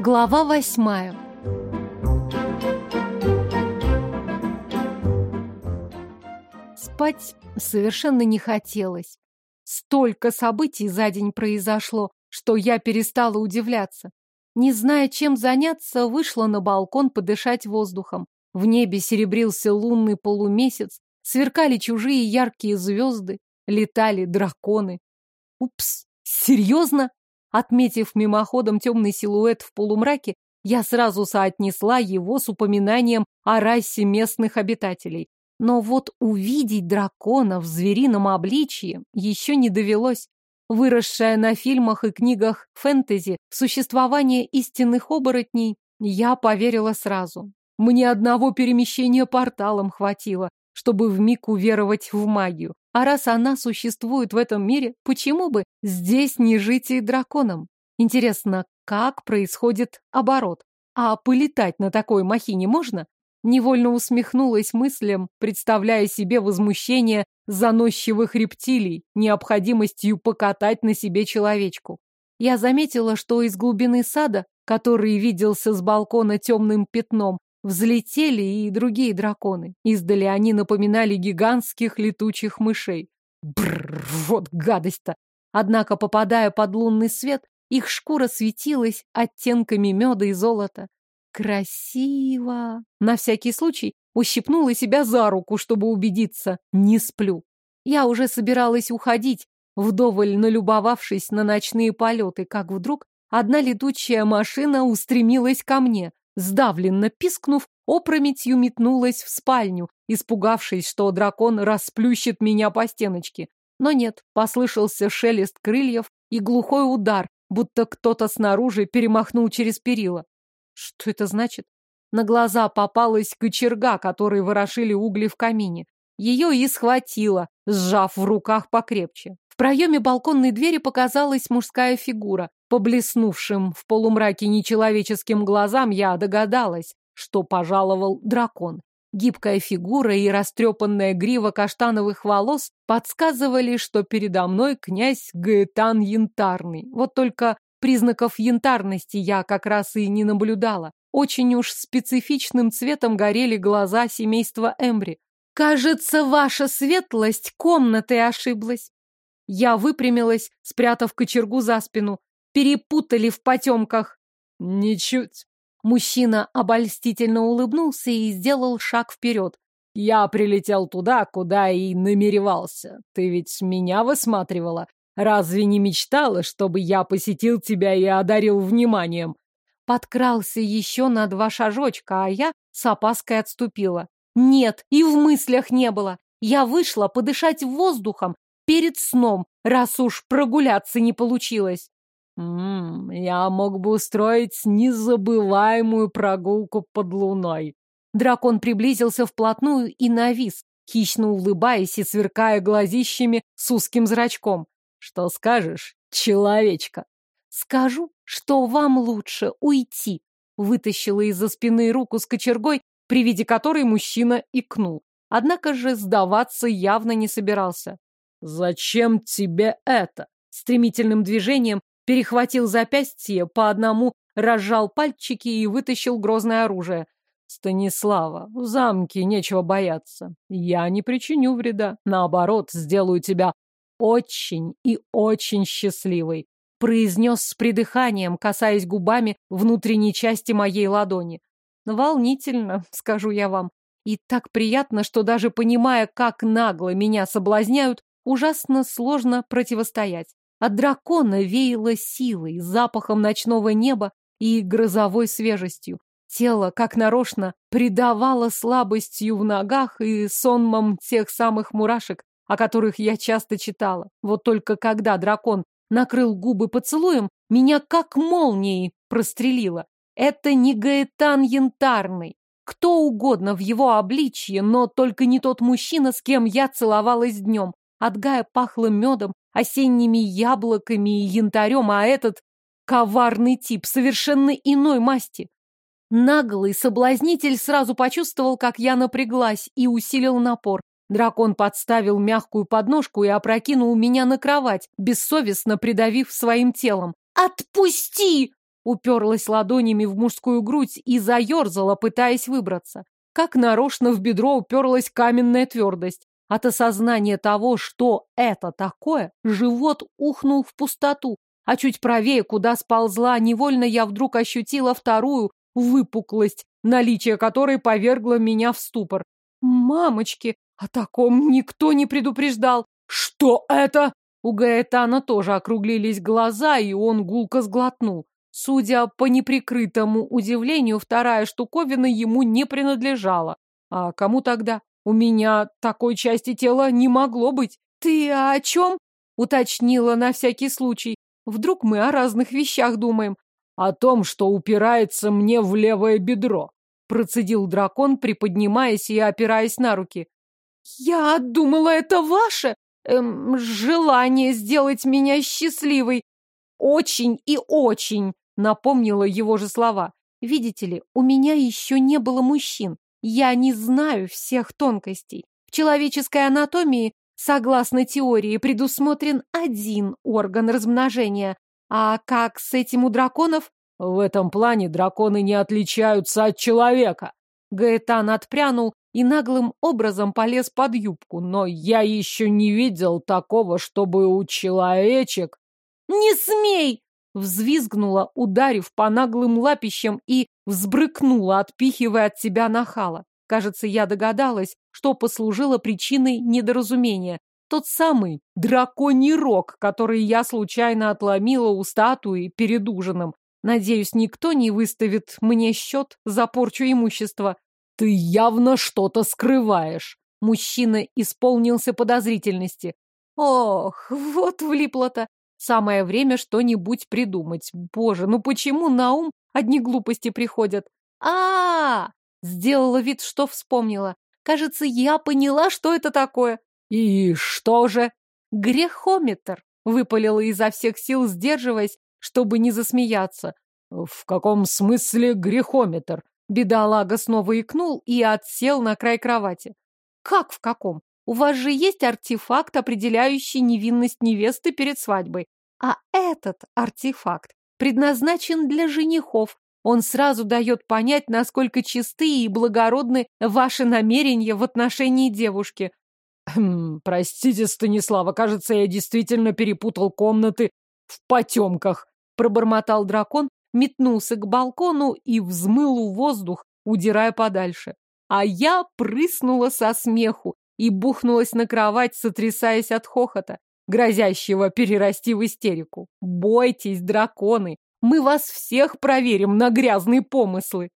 Глава восьмая. Спать совершенно не хотелось. Столько событий за день произошло, что я перестала удивляться. Не зная, чем заняться, вышла на балкон подышать воздухом. В небе серебрился лунный полумесяц, сверкали чужие яркие звезды, летали драконы. Упс, серьезно? Отметив мимоходом темный силуэт в полумраке, я сразу соотнесла его с упоминанием о расе местных обитателей. Но вот увидеть дракона в зверином обличье еще не довелось. Выросшая на фильмах и книгах фэнтези существование истинных оборотней, я поверила сразу. Мне одного перемещения порталом хватило, чтобы вмиг уверовать в магию. А раз она существует в этом мире, почему бы здесь не жить и драконом? Интересно, как происходит оборот? А полетать на такой махине можно? Невольно усмехнулась мыслям, представляя себе возмущение заносчивых рептилий, необходимостью покатать на себе человечку. Я заметила, что из глубины сада, который виделся с балкона темным пятном, Взлетели и другие драконы. Издали они напоминали гигантских летучих мышей. Бррр, вот гадость-то! Однако, попадая под лунный свет, их шкура светилась оттенками меда и золота. Красиво! На всякий случай ущипнула себя за руку, чтобы убедиться, не сплю. Я уже собиралась уходить, вдоволь налюбовавшись на ночные полеты, как вдруг одна летучая машина устремилась ко мне. Сдавленно пискнув, опрометью метнулась в спальню, испугавшись, что дракон расплющит меня по стеночке. Но нет, послышался шелест крыльев и глухой удар, будто кто-то снаружи перемахнул через перила. Что это значит? На глаза попалась кочерга, которой ворошили угли в камине. Ее и схватила, сжав в руках покрепче. В проеме балконной двери показалась мужская фигура. По блеснувшим в полумраке нечеловеческим глазам я догадалась, что пожаловал дракон. Гибкая фигура и растрепанная грива каштановых волос подсказывали, что передо мной князь Гаэтан Янтарный. Вот только признаков янтарности я как раз и не наблюдала. Очень уж специфичным цветом горели глаза семейства Эмбри. «Кажется, ваша светлость комнатой ошиблась». Я выпрямилась, спрятав кочергу за спину. Перепутали в потемках. Ничуть. Мужчина обольстительно улыбнулся и сделал шаг вперед. Я прилетел туда, куда и намеревался. Ты ведь меня высматривала. Разве не мечтала, чтобы я посетил тебя и одарил вниманием? Подкрался еще на два шажочка, а я с опаской отступила. Нет, и в мыслях не было. Я вышла подышать воздухом перед сном, раз уж прогуляться не получилось. М я мог бы устроить незабываемую прогулку под луной. Дракон приблизился вплотную и навис, хищно улыбаясь и сверкая глазищами с узким зрачком. Что скажешь, человечка? Скажу, что вам лучше уйти. Вытащила из-за спины руку с кочергой, при виде которой мужчина икнул. Однако же сдаваться явно не собирался. «Зачем тебе это?» Стремительным движением перехватил запястье, по одному разжал пальчики и вытащил грозное оружие. «Станислава, в замке нечего бояться. Я не причиню вреда. Наоборот, сделаю тебя очень и очень счастливой произнес с придыханием, касаясь губами внутренней части моей ладони. Волнительно, скажу я вам. И так приятно, что даже понимая, как нагло меня соблазняют, ужасно сложно противостоять. От дракона веяло силой, запахом ночного неба и грозовой свежестью. Тело, как нарочно, придавало слабостью в ногах и сонмом тех самых мурашек, о которых я часто читала. Вот только когда дракон накрыл губы поцелуем, меня как молнией прострелило. Это не Гаэтан Янтарный. Кто угодно в его обличье, но только не тот мужчина, с кем я целовалась днем. От Гая пахло медом, осенними яблоками и янтарем, а этот коварный тип совершенно иной масти. Наглый соблазнитель сразу почувствовал, как я напряглась, и усилил напор. Дракон подставил мягкую подножку и опрокинул меня на кровать, бессовестно придавив своим телом. «Отпусти!» уперлась ладонями в мужскую грудь и заерзала, пытаясь выбраться. Как нарочно в бедро уперлась каменная твердость. От осознания того, что это такое, живот ухнул в пустоту, а чуть правее, куда сползла, невольно я вдруг ощутила вторую выпуклость, наличие которой повергло меня в ступор. Мамочки, о таком никто не предупреждал. Что это? У Гаэтана тоже округлились глаза, и он гулко сглотнул. Судя по неприкрытому удивлению, вторая штуковина ему не принадлежала. А кому тогда? У меня такой части тела не могло быть. Ты о чем? Уточнила на всякий случай. Вдруг мы о разных вещах думаем. О том, что упирается мне в левое бедро. Процедил дракон, приподнимаясь и опираясь на руки. Я думала, это ваше эм, желание сделать меня счастливой. Очень и очень, напомнила его же слова. Видите ли, у меня еще не было мужчин. Я не знаю всех тонкостей. В человеческой анатомии, согласно теории, предусмотрен один орган размножения. А как с этим у драконов? В этом плане драконы не отличаются от человека. Гаэтан отпрянул и наглым образом полез под юбку, но я еще не видел такого, чтобы у человечек... «Не смей!» — взвизгнула, ударив по наглым лапищам и взбрыкнула, отпихивая от себя нахала. Кажется, я догадалась, что послужило причиной недоразумения. Тот самый драконий рог, который я случайно отломила у статуи перед ужином. Надеюсь, никто не выставит мне счет за порчу имущества. Ты явно что-то скрываешь. Мужчина исполнился подозрительности. Ох, вот влипло-то. Самое время что-нибудь придумать. Боже, ну почему на ум одни глупости приходят? А, -а, -а Сделала вид, что вспомнила. Кажется, я поняла, что это такое. И что же? Грехометр. Выпалила изо всех сил, сдерживаясь, чтобы не засмеяться. В каком смысле грехометр? Бедолага снова икнул и отсел на край кровати. Как в каком? У вас же есть артефакт, определяющий невинность невесты перед свадьбой. А этот артефакт предназначен для женихов. Он сразу дает понять, насколько чистые и благородны ваши намерения в отношении девушки. Хм, простите, Станислава, кажется, я действительно перепутал комнаты в потемках. Пробормотал дракон, метнулся к балкону и взмыл в воздух, удирая подальше. А я прыснула со смеху и бухнулась на кровать, сотрясаясь от хохота, грозящего перерасти в истерику. Бойтесь, драконы, мы вас всех проверим на грязные помыслы.